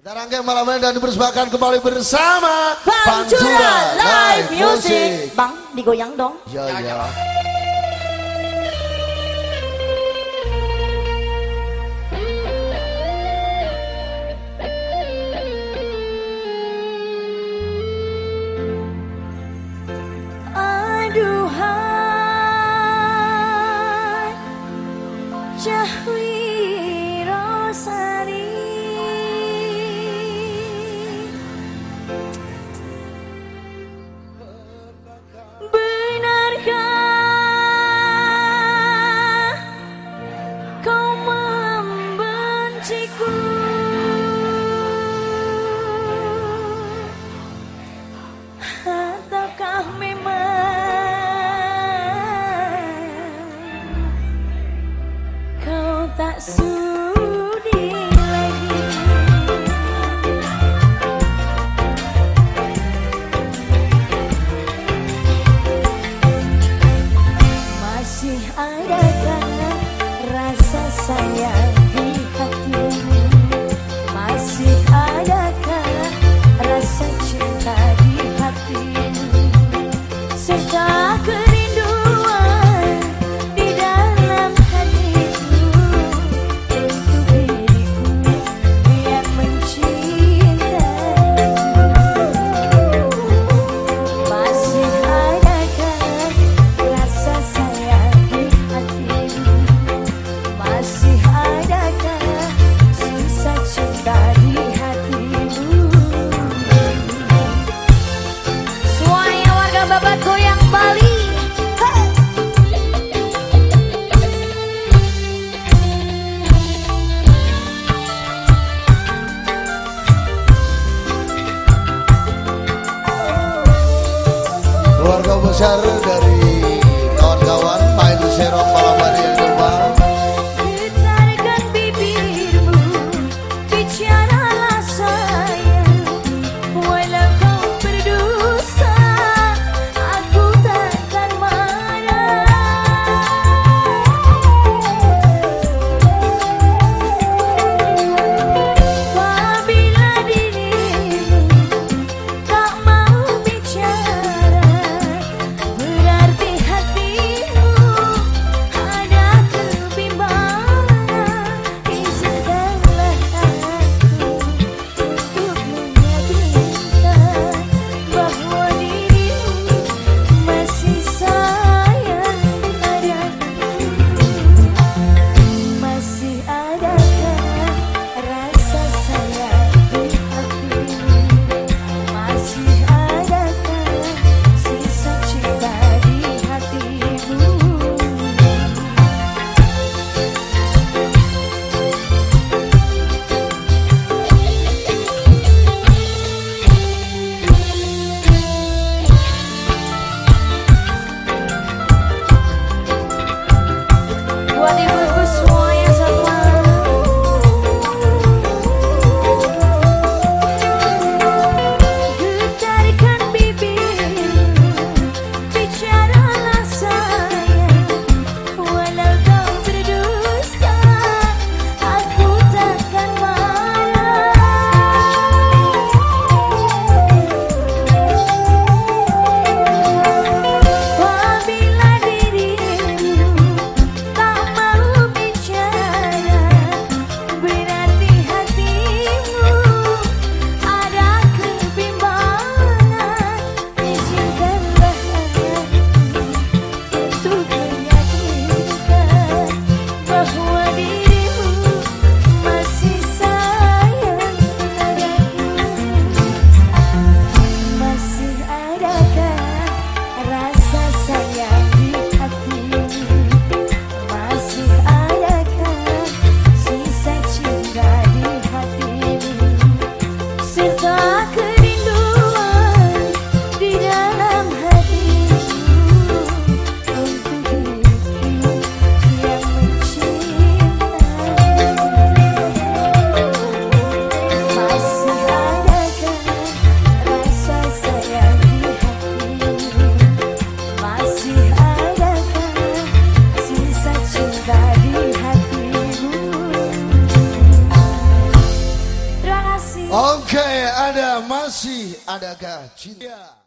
Kita rangkai malam ini dan dipersembahkan kembali bersama Pancuran Live Music. Bang, digoyang dong. Ya, ya. ya. soon. keluarga besar dari kawan-kawan main serong malam hari. Bibirmu, bicara. Oke, ada masih adakah cinta?